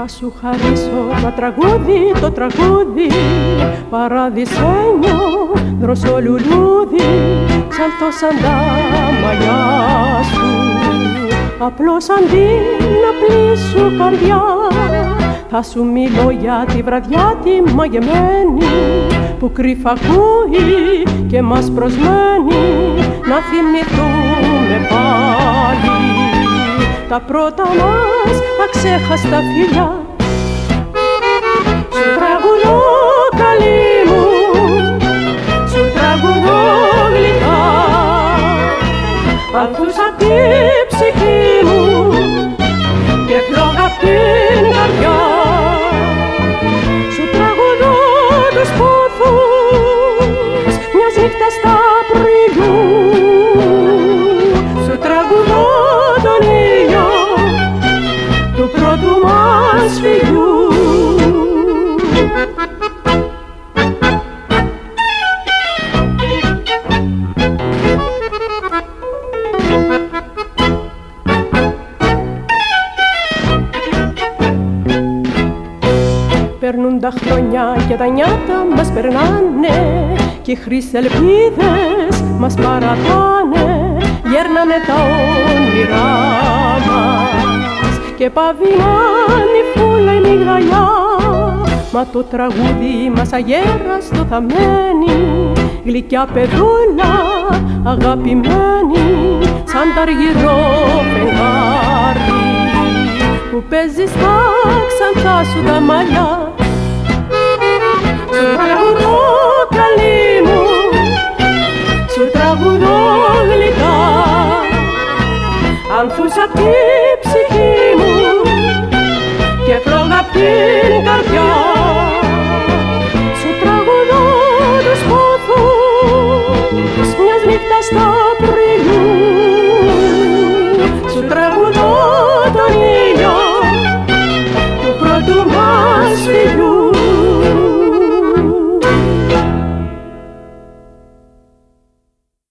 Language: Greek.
Θα σου χαρίσω. Το τραγούδι, το τραγούδι Παραδεισένιο, δροσό λουλούδι Ξανθώ σαν τα μαλλιά σου. Απλώς αντί να πλήσου καρδιά θα σου μιλώ για τη βραδιά τη μαγεμένη που κρύφα ακούει και μας προσμένει. Να θυμηθούμε πάλι τα πρώτα μας αξέχαστα φιλιά. Σου τραγουδώ καλή μου, σου τραγουδώ γλυκά. Ανθούσα τη ψυχή μου και φλόγα απ' την Περνούν τα χρόνια και τα νιάτα μας περνάνε και οι χρυσελπίδες μας παρατάνε. Γέρνανε τα όνειρά μας και παβινάνει φούλα η μυγδαλιά μα το τραγούδι μας αγέραστο θα μένει. Γλυκιά παιδούλα αγαπημένη σαν ταργυρό φεγγάρι. Που παίζεις στα ξανθά σου τα μαλλιά. Σου τραγουδώ καλή μου, σου τραγουδώ γλυκά. Ανθούσα τη